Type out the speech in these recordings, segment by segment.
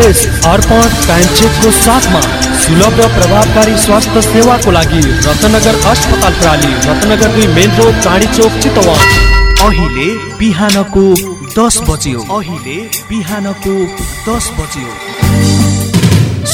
यस अर्पण time चेकको साथमा सुलभ र प्रभावकारी स्वास्थ्य सेवाको लागि रत्नगर अस्पताल प्राली रत्नगर दुई मेन रोड चाँडी चोक चितवन। अहिले बिहानको दस बज्यो। अहिले बिहानको दस बज्यो।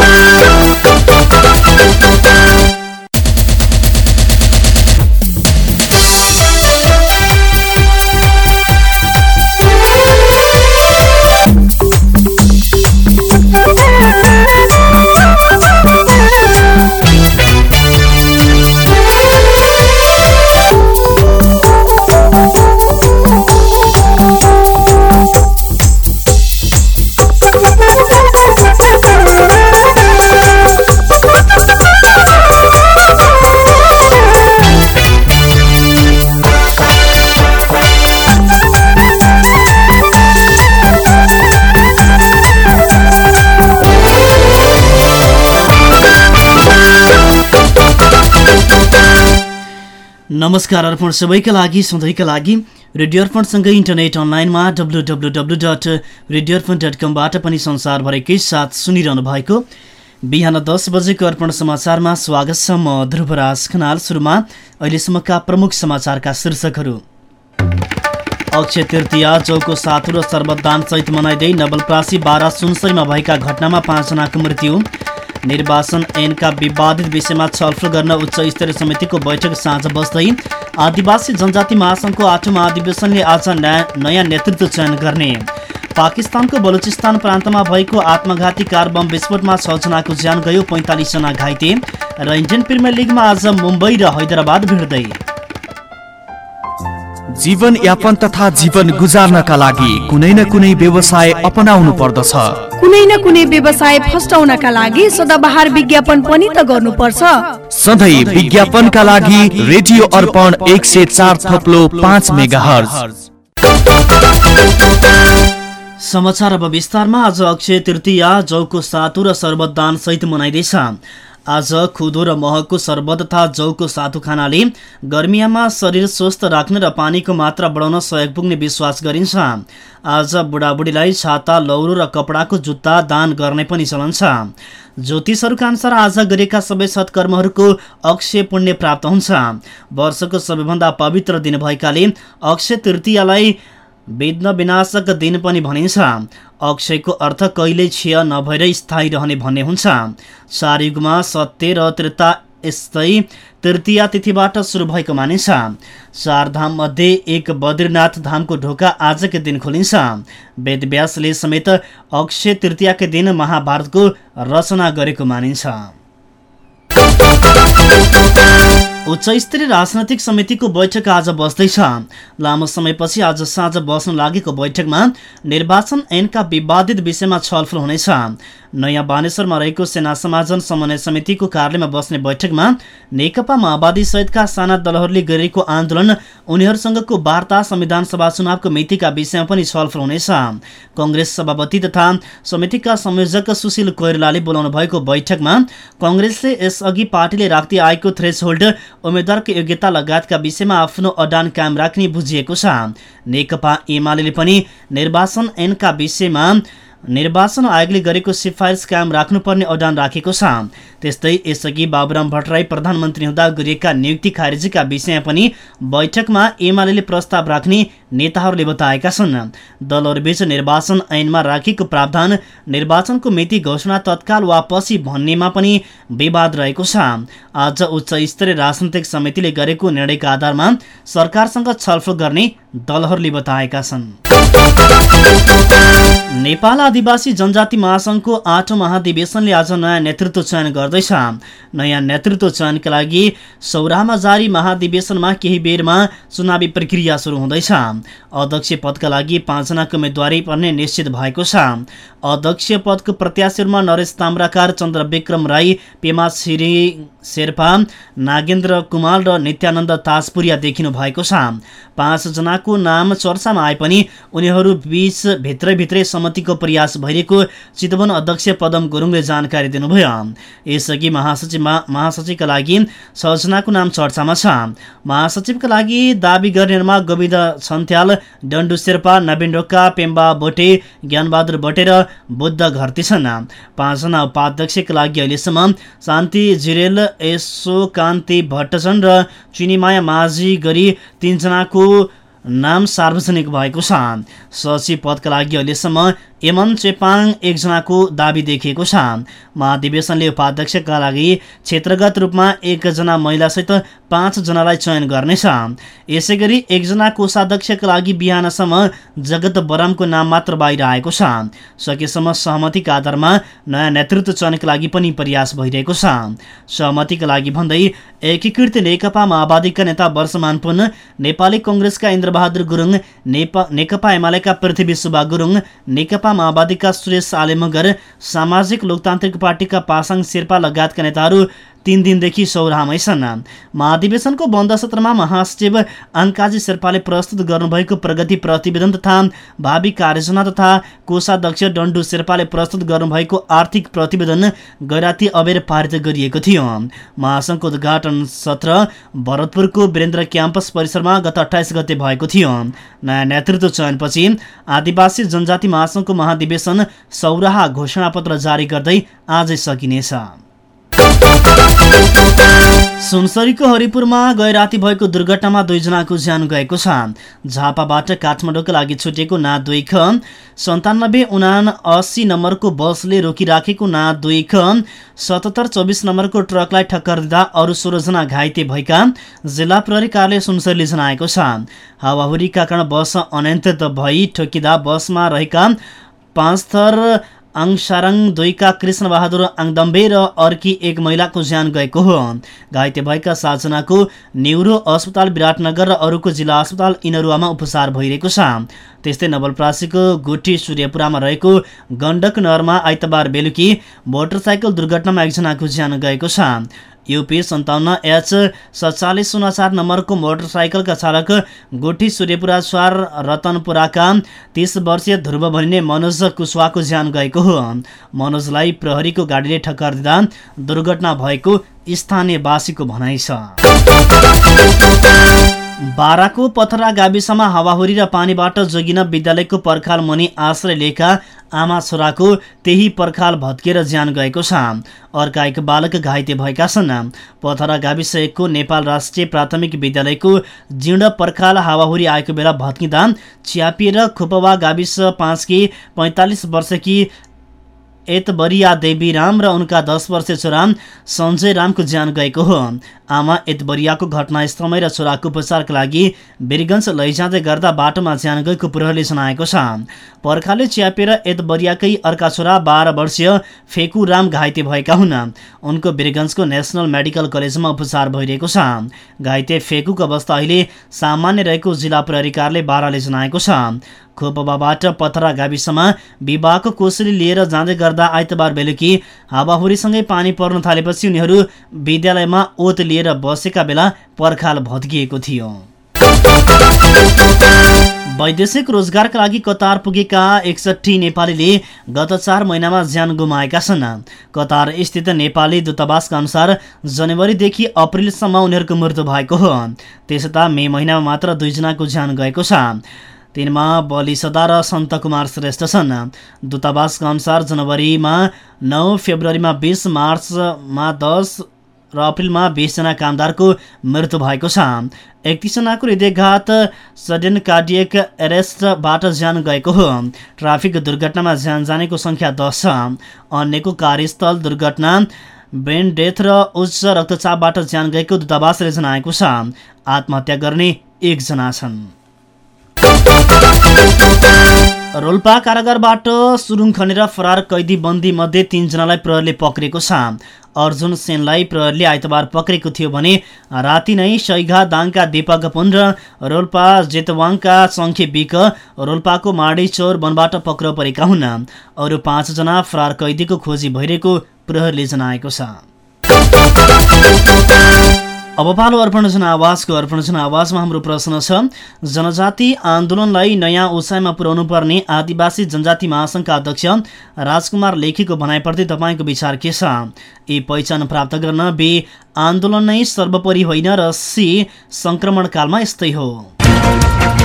Thank you. नमस्कार अर्पण सबैका लागि सधैँका लागि रेडियो अर्पणसँगै इन्टरनेट अनलाइनमा W W W dot radio Arpan dot कमबाट पनि संसारभरिकै साथ सुनिरहनु भएको बिहान दस बजेको अर्पण समाचारमा स्वागत छ म ध्रुवराज खनाल सुरुमा। अहिलेसम्मका प्रमुख समाचारका शीर्षकहरू। अक्षय तृतीया चौको सातु र सर्वदान सहित मनाइँदै नवलप्रासी बाह्र सुनसरीमा भएका घटनामा पाँचजनाको मृत्यु। निर्वाचन ऐनका विवादित विषयमा छलफल गर्न उच्च स्तरीय समितिको बैठक साँझ बस्दै आदिवासी जनजाति महासङ्घको आठौँ महाधिवेशनले आज नयाँ नेतृत्व चयन गर्ने। पाकिस्तानको बलुचिस्तान प्रान्तमा भएको आत्मघाती कार बम विस्फोटमा छजनाको ज्यान गयो पैँतालिसजना घाइते र इन्डियन प्रिमियर लिगमा आज मुम्बई र हैदराबाद भिड्दै। जीवन यापन तथा जीवन गुजार्नका लागि कुनै न कुनै व्यवसाय अपनाउनु पर्दछ। कुनै न कुनै व्यवसाय फस्टाउनका लागि सदाबहार विज्ञापन पनि त गर्नुपर्छ। सधैँ विज्ञापनका लागि रेडियो अर्पण एक सय चार थप्लो पाँच मेगा समाचार अब विस्तारमा आज अक्षय तृतीया जौको सातु र सर्वदान सहित मनाइँदैछ। आज खुदो र महको शरबत तथा जौको सातु खानाले गर्मियामा शरीर स्वस्थ राख्ने र पानीको मात्रा बढाउन सहयोग पुग्ने विश्वास गरिन्छ। आज बुढाबुढीलाई छाता लौरो र कपडाको जुत्ता दान गर्ने पनि चलन छ। ज्योतिषहरूका अनुसार आज गरेका सबै सत्कर्महरूको अक्षय पुण्य प्राप्त हुन्छ। वर्षको सबैभन्दा पवित्र दिन भएकाले अक्षय तृतीयालाई विघ्न विनाशक दिन पनि भनिन्छ। अक्षयको अर्थ कहिले क्षय नभएर स्थायी रहने भन्ने हुन्छ। चार युगमा सत्य र त्रेता यस्तै तृतीया तिथिबाट सुरु भएको मानिन्छ। चारधाम मध्ये एक बद्रीनाथ धामको ढोका आजकै दिन खोलिन्छ। वेदव्यासले समेत अक्षय तृतीयाकै दिन महाभारतको रचना गरेको मानिन्छ। उच्च स्तरीय राजनैतिक समितिको बैठक आज बस्दैछ। लामो समयपछि आज साँझ बस्न लागेको बैठकमा निर्वाचन ऐनका विवादित विषयमा छलफल हुनेछ। नयाँ बानेश्वरमा रहेको सेना समाजन समन्वय समितिको कार्यालयमा बस्ने बैठकमा नेकपा माओवादी सहितका साना दलहरूले गरेको आन्दोलन उनीहरूसँगको वार्ता संविधान सभा चुनावको मितिका विषयमा पनि छलफल हुनेछ। कङ्ग्रेस सभापति तथा समितिका संयोजक सुशील कोइरलाले बोलाउनु भएको बैठकमा कङ्ग्रेसले यसअघि पार्टीले राख्दै आएको थ्रेस उम्मेद्वारको योग्यता लगायतका विषयमा आफ्नो अडान कायम राख्ने बुझिएको छ। नेकपा एमाले पनि निर्वाचन ऐनका विषयमा निर्वाचन आयोगले गरेको सिफारिस कायम राख्नुपर्ने अडान राखेको छ। त्यस्तै यसअघि बाबुराम भट्टराई प्रधानमन्त्री हुँदा गरिएका नियुक्ति खारेजीका विषयमा पनि बैठकमा एमाले प्रस्ताव राख्ने नेताहरूले बताएका छन्। दलहरूबीच निर्वाचन ऐनमा राखेको प्रावधान निर्वाचनको मिति घोषणा तत्काल वा पछि भन्नेमा पनि विवाद रहेको छ। आज उच्च स्तरीय राजनैतिक समितिले गरेको निर्णयका आधारमा सरकारसँग छलफल गर्ने दलहरूले बताएका छन्। नेपाल आदिवासी जनजाति महासङ्घको आठौँ महाधिवेशनले आज नयाँ नेतृत्व चयन गर्दैछ। नयाँ नेतृत्व चयनका लागि सौराहमा जारी महाधिवेशनमा केही बेरमा चुनावी प्रक्रिया सुरु हुँदैछ। अध्यक्ष पदका लागि पाँचजनाको उम्मेद्वारी पर्ने निश्चित भएको छ। अध्यक्ष पदको प्रत्याशीहरूमा नरेश ताम्राकार चन्द्र विक्रम राई पेमा छिरी शेर्पा नागेन्द्र कुमार र नित्यानन्द ताजपुरिया देखिनु भएको छ। पाँचजनाको नाम चर्चामा आए पनि उनीहरू बीच भित्रै भित्रै सहमतिको प्रयास भइरहेको चितवन अध्यक्ष पदम गुरुङले जानकारी दिनुभयो। यसअघि महासचिवमा महासचिवका लागि छजनाको नाम चर्चामा छ। महासचिवका लागि दावी गर्नेहरूमा गोविन्द छन्थ्याल डन्डु शेर्पा नवीन ढोका पेम्बा बोटे ज्ञानबहादुर बोटे र बुद्ध घरती छन्। पाँचजना उपाध्यक्षका लागि अहिलेसम्म शान्ति जिरेल यसो कान्ति भट्टचन र चिनीमाया माझी गरी तिनजनाको नाम सार्वजनिक भएको छ सचिव पदका लागि अहिलेसम्म एमन चेपाङ एकजनाको दावी देखिएको छ। महाधिवेशनले उपाध्यक्षका लागि क्षेत्रगत रूपमा एकजना महिलासहित पाँचजनालाई चयन गर्नेछ। यसै गरी एकजना कोषाध्यक्षका लागि बिहानसम्म जगत बरामको नाम मात्र बाहिर आएको छ। सकेसम्म सहमतिका आधारमा नयाँ नेतृत्व चयनका लागि पनि प्रयास भइरहेको छ। सहमतिका लागि भन्दै एकीकृत नेकपा माओवादीका नेता वर्षमान पुन नेपाली कङ्ग्रेसका इन्द्रबहादुर गुरुङ नेकपा एमालेका पृथ्वी सुब्बा गुरुङ नेकपा नेकपा माओवादीका सुरेश आलेमगर सामाजिक लोकतान्त्रिक पार्टीका पासाङ शेर्पा लगायतका नेताहरू तीन दिनदेखि सौराहामै छन् महाधिवेशनको बन्द सत्रमा महासचिव अङ्काजी शेर्पाले प्रस्तुत गर्नुभएको प्रगति प्रतिवेदन तथा भावी कार्ययोजना तथा कोषाध्यक्ष डन्डु शेर्पाले प्रस्तुत गर्नुभएको आर्थिक प्रतिवेदन गैराती अबेर पारित गरिएको थियो। महासङ्घको उद्घाटन सत्र भरतपुरको वीरेन्द्र क्याम्पस परिसरमा गत अठाइस गते भएको थियो। नयाँ नेतृत्व चयनपछि आदिवासी जनजाति महासङ्घको महाधिवेशन सौराहा घोषणापत्र जारी गर्दै आजै सकिनेछ। सुनसरीको हरिपुरमा गए राति भएको दुर्घटनामा दुईजनाको ज्यान गएको छ। झापाबाट काठमाडौँका लागि छुटेको ना दुई ख सन्तानब्बे उना अस्सी नम्बरको बसले रोकिराखेको ना दुई ख सतहत्तर चौबिस नम्बरको ट्रकलाई ठक्कर दिँदा अरू सोह्रजना घाइते भएका जिल्ला प्रहरी कार्यालय सुनसरीले जनाएको छ। हावाहुरीका कारण बस अनियन्त्रित भई ठोकिँदा बसमा रहेका पाँच थर आङसारङ दुईका कृष्णबहादुर आङदम्बे र अर्की एक महिलाको ज्यान गएको हो। घाइते भएका सातजनाको न्युरो अस्पताल विराटनगर र अरूको जिल्ला अस्पताल इनरुवामा उपचार भइरहेको छ। त्यस्तै नवलप्रासीको गुठी सूर्यपुरामा रहेको गण्डक नहरमा आइतबार बेलुकी मोटरसाइकल दुर्घटनामा एकजनाको ज्यान गएको छ। युपी सन्ताउन्न एच सत्तालिस शून्य चार नम्बरको मोटरसाइकलका चालक गोठी सूर्यपुरा स्वार रतनपुराका तिस वर्षीय ध्रुव भनिने मनोज कुशवाको ज्यान गएको हो। मनोजलाई प्रहरीको गाडीले ठक्कर दिँदा दुर्घटना भएको स्थानीयवासीको भनाइ छ। बाराको पथरा गाविसमा हावाहुरी र पानीबाट जोगिन विद्यालयको पर्खाल मुनि आश्रय लिएका आमा छोराको त्यही पर्खाल भत्किएर ज्यान गएको छ। अर्का एक बालक घाइते भएका छन्। पथरा गाविस एकको नेपाल राष्ट्रिय प्राथमिक विद्यालयको जीर्ण पर्खाल हावाहुरी आएको बेला भत्किँदा च्यापिएर खुपवा गाविस पाँचकी पैँतालिस वर्षकी एतबरिया देवी राम र उनका दस वर्षीय छोरा सञ्जय रामको ज्यान गएको हो। आमा एतबरियाको घटनास्थलमै र छोराको उपचारका लागि वीरगञ्ज लैजाँदै गर्दा बाटोमा ज्यान गएको प्रहरीले जनाएको छ। पर्खाले च्यापेर एतबरियाकै अर्का छोरा बाह्र वर्षीय फेकु राम घाइते भएका हुन्। उनको वीरगञ्जको नेसनल मेडिकल कलेजमा उपचार भइरहेको छ। घाइते फेकुको अवस्था अहिले सामान्य रहेको जिल्ला प्रहरी कार्यालय बाह्रले जनाएको छ। खोपबाबाट पथरा गाविसमा विवाहको कोसेली लिएर जाँदै गर्दा आइतबार बेलुकी हावाहुरीसँगै पानी पर्न थालेपछि उनीहरू विद्यालयमा ओत लिएर बसेका बेला पर्खाल भत्किएको थियो। वैदेशिक रोजगारका लागि कतार पुगेका एकसट्ठी नेपालीले गत चार महिनामा ज्यान गुमाएका छन्। कतार स्थित नेपाली दूतावासका अनुसार जनवरीदेखि अप्रेलसम्म उनीहरूको मृत्यु भएको हो। त्यसता मे महिनामा मात्र दुईजनाको ज्यान गएको छ। तिनमा बलि सदा र सन्त कुमार श्रेष्ठ छन्। दूतावासका अनुसार जनवरीमा नौ फेब्रुअरीमा बिस मार्चमा दस र अप्रेलमा बिसजना कामदारको मृत्यु भएको छ। एकतिसजनाको हृदयघात सडन कार्डियक एरेस्टबाट ज्यान गएको हो। ट्राफिक दुर्घटनामा ज्यान जानेको सङ्ख्या दस छ। अन्यको कार्यस्थल दुर्घटना ब्रेन डेथ र उच्च रक्तचापबाट ज्यान गएको दूतावासले जनाएको छ। आत्महत्या गर्ने एकजना छन्। रोल्पा कारागारबाट सुरुङ खनेर फरार कैदी बन्दी मध्ये तीनजनालाई प्रहरले पक्रेको छ अर्जुन सेनलाई प्रहरले आइतबार पक्रेको थियो भने राति नै सैघा दाङका दीपक पुन र रोल्पा जेतवाङका सङ्खे बिक रोल्पाको माडी चौर वनबाट पक्र परेका हुन्। अरू पाँचजना फरार कैदीको खोजी भइरहेको प्रहरले जनाएको छ। अब पालो अर्पण जनावासको अर्पण जनावासमा हाम्रो प्रश्न छ जनजाति आन्दोलनलाई नयाँ उचाइमा पुर्याउनु पर्ने आदिवासी जनजाति महासङ्घका अध्यक्ष राजकुमार लेखीको भनाइप्रति तपाईँको विचार के छ? ए पहिचान प्राप्त गर्न बे आन्दोलन नै सर्वोपरि होइन र सी सङ्क्रमणकालमा यस्तै हो।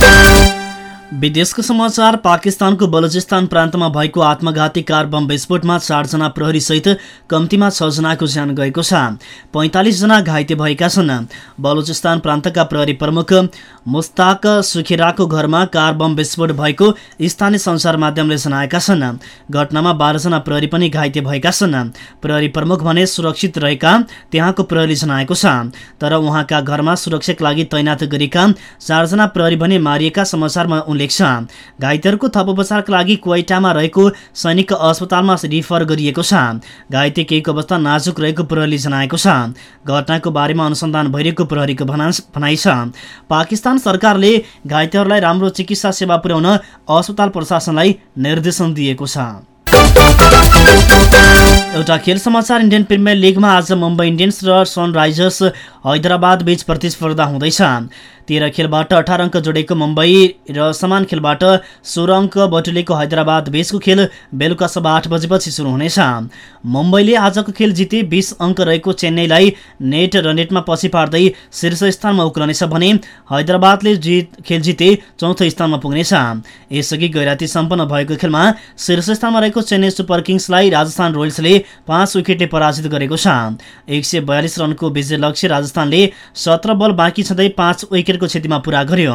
Thank you. विदेशको समाचार पाकिस्तानको बलुचिस्तान प्रान्तमा भएको आत्मघाती कार बम विस्फोटमा चारजना प्रहरी सहित कम्तीमा छजनाको ज्यान गएको छ। पैँतालिसजना घाइते भएका छन्। बलुचिस्तान प्रान्तका प्रहरी प्रमुख मुस्ताक सुखेराको घरमा कार बम विस्फोट भएको स्थानीय सञ्चार माध्यमले जनाएका छन्। घटनामा बाह्रजना प्रहरी पनि घाइते भएका छन्। प्रहरी प्रमुख भने सुरक्षित रहेका त्यहाँको प्रहरी जनाएको छ। तर उहाँका घरमा सुरक्षाका लागि तैनात गरेका चारजना प्रहरी भने मारिएका समाचारमा उल्लेख छ। घाइतेहरूको थप उपचारका लागि क्वेटामा रहेको सैनिक अस्पतालमा रिफर गरिएको छ। घाइते केहीको अवस्था नाजुक रहेको प्रहरीले जनाएको छ। घटनाको बारेमा अनुसन्धान भइरहेको प्रहरीको भना भनाइ छ। पाकिस्तान सरकारले घाइतेहरूलाई राम्रो चिकित्सा सेवा पुर्याउन अस्पताल प्रशासनलाई निर्देशन दिएको छ। एउटा खेल समाचार इन्डियन प्रिमियर लिगमा आज मुम्बई इन्डियन्स र सनराइजर्स हैदराबाद बीच प्रतिस्पर्धा हुँदैछ। तेह्र खेलबाट अठार अङ्क जोडेको मुम्बई र समान खेलबाट सोह्र अङ्क बटुलेको हैदराबाद बीचको खेल बेलुका सभा आठ बजेपछि सुरु हुनेछ। मुम्बईले आजको खेल जिते बिस अङ्क रहेको चेन्नईलाई नेट र नेटमा पछि पार्दै शीर्ष स्थानमा उक्लनेछ भने हैदराबादले जित खेल जिते चौथो स्थानमा पुग्नेछ। यसअघि गैराती सम्पन्न भएको खेलमा शीर्ष स्थानमा रहेको चेन्नई सुपर किङ्सलाई राजस्थान रोयल्सले पाँच विकेटले पराजित गरेको छ। एक रनको विजय लक्ष्य राजस्थानले सत्र बल बाँकी छँदै पाँच विकेट विकेटको क्षतिमा पुरा गर्यो।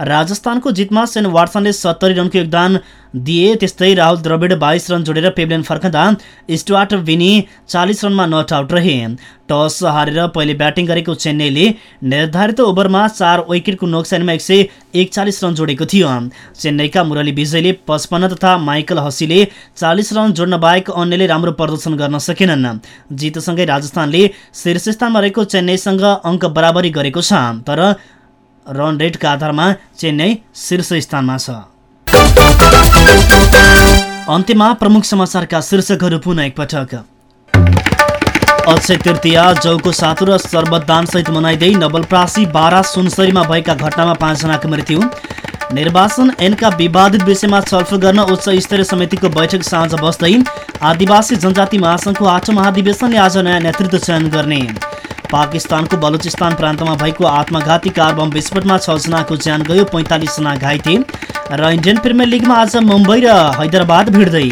राजस्थानको जितमा सेन वाट्सनले सत्तरी रनको योगदान दिए त्यस्तै राहुल द्रविड बाइस रन जोडेर पेब्लेन फर्कँदा स्टुवार्ट विनी चालिस रनमा नट आउट रहे। टस हारेर पहिले ब्याटिङ गरेको चेन्नईले निर्धारित ओभरमा चार विकेटको नोक्सानीमा एक सय एकचालिस रन जोडेको थियो। चेन्नईका मुरली विजयले पचपन्न तथा माइकल हसीले चालिस रन जोड्न बाहेक अन्यले राम्रो प्रदर्शन गर्न सकेनन्। जितसँगै राजस्थानले शीर्ष स्थानमा रहेको चेन्नईसँग अङ्क बराबरी गरेको छ। तर रन रेटका आधारमा चेन्नई शीर्ष स्थानमा छ। अन्त्यमा प्रमुख समाचारका शीर्षकहरू पुनः एकपटक। अक्षय तृतीया जौको सातु र सर्वदानसहित मनाइँदै नवलप्रासी बारा सुनसरीमा भएका घटनामा पाँचजनाको मृत्यु। निर्वाचन ऐनका विवादित विषयमा छलफल गर्न उच्च स्तरीय समितिको बैठक साँझ बस्दै आदिवासी जनजाति महासङ्घको आठौँ महाधिवेशनले आज नयाँ नेतृत्व चयन गर्ने। पाकिस्तानको बलुचिस्तान प्रान्तमा भएको आत्मघाती कार बम विस्फोटमा छजनाको ज्यान गयो पैँतालिसजना घाइते र इन्डियन प्रिमियर लिगमा आज मुम्बई र हैदराबाद भिड्दै।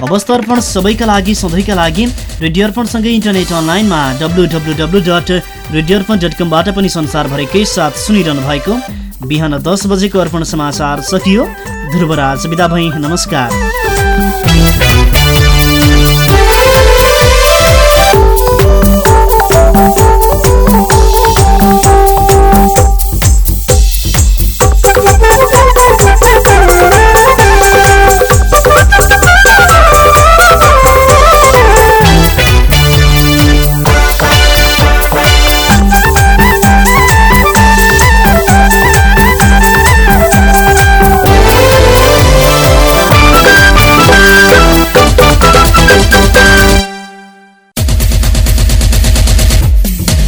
अवस्था अर्पण सबैका लागि सधैँका लागि रेडियो अर्पणसँगै इन्टरनेट अनलाइनमा W W W dot radio Arpan dot कमबाट पनि संसारभरिकै साथ सुनिरहनु भएको बिहान दस बजेको अर्पण समाचार सकियो ध्रुवराज बिदा भई नमस्कार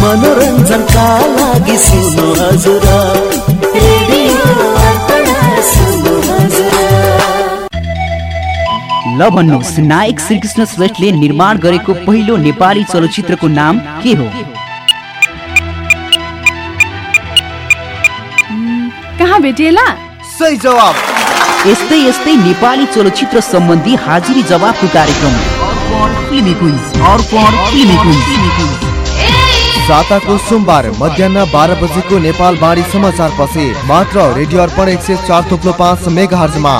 मनोरञ्जनका लागि सुन्नु हजुर ल भन्नुहोस् नायक श्रीकृष्ण श्रेष्ठले निर्माण गरेको पहिलो नेपाली चलचित्रको नाम के हो कहाँ भेटिएला सही जवाब यस्तै यस्तै नेपाली चलचित्र सम्बन्धी हाजिरी जवाफको कार्यक्रम। साताको सोमबार मध्याह बाह्र बजेको नेपाल बाढी समाचार पछि मात्र रेडियो अर्पण एक सय चार थोप्लो पाँच मेगा हर्जमा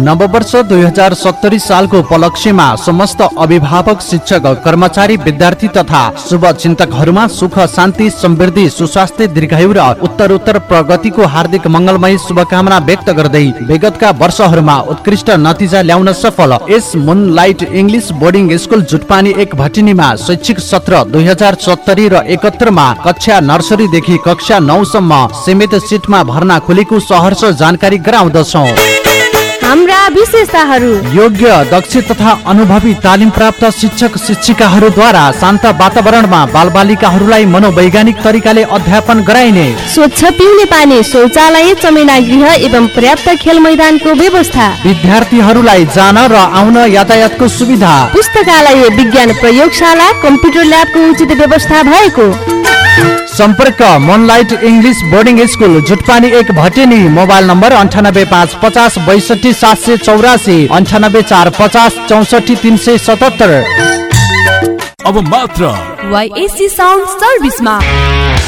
नववर्ष दुई हजार सत्तरी सालको उपलक्ष्यमा समस्त अभिभावक शिक्षक कर्मचारी विद्यार्थी तथा शुभ चिन्तकहरूमा सुख शान्ति समृद्धि सुस्वास्थ्य दीर्घायु र उत्तरोत्तर प्रगतिको हार्दिक मङ्गलमय शुभकामना व्यक्त गर्दै विगतका वर्षहरूमा उत्कृष्ट नतिजा ल्याउन सफल। यस moon light English boarding school Jutpani एक भटिनीमा शैक्षिक सत्र दुई हजार सत्तरी र एकहत्तरमा कक्षा नर्सरीदेखि कक्षा नौसम्म सीमित सिटमा भर्ना खुलेको सहर्ष जानकारी गराउँदछौ। हाम्रा विशेषताहरू। योग्य दक्ष तथा अनुभवी तालिम प्राप्त शिक्षक शिक्षिकाहरूद्वारा शान्त वातावरणमा बालबालिकाहरूलाई मनोवैज्ञानिक तरिकाले अध्यापन गराइने। स्वच्छ पिउने पानी शौचालय चमेना गृह एवं पर्याप्त खेल मैदानको व्यवस्था। विद्यार्थीहरूलाई जान र आउन यातायातको सुविधा। पुस्तकालय विज्ञान प्रयोगशाला कम्प्युटर ल्याबको उचित व्यवस्था भएको। सम्पर्क moonlight English boarding school Jutpani एक भटेनी मोबाइल नम्बर अन्ठानब्बे पाँच पचास बैसठी सात सय चौरासी अन्ठानब्बे चार पचास चौसठी तिन सय सतहत्तर। अब मात्र YSC sound सर्भिसमा।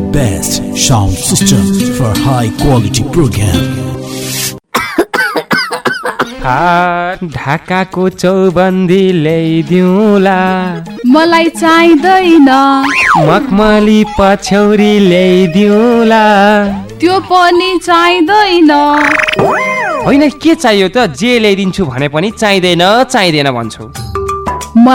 The best sound system for high quality program. ढाकाको चौबन्दी ल्याइदिउँला। मलाई चाहिँदैन। मखमली पछ्यौरी ल्याइदिउँला। त्यो पनि चाहिँदैन। होइन के चाहियो त? जे ल्याइदिन्छु भने पनि चाहिँदैन चाहिँदैन भन्छु।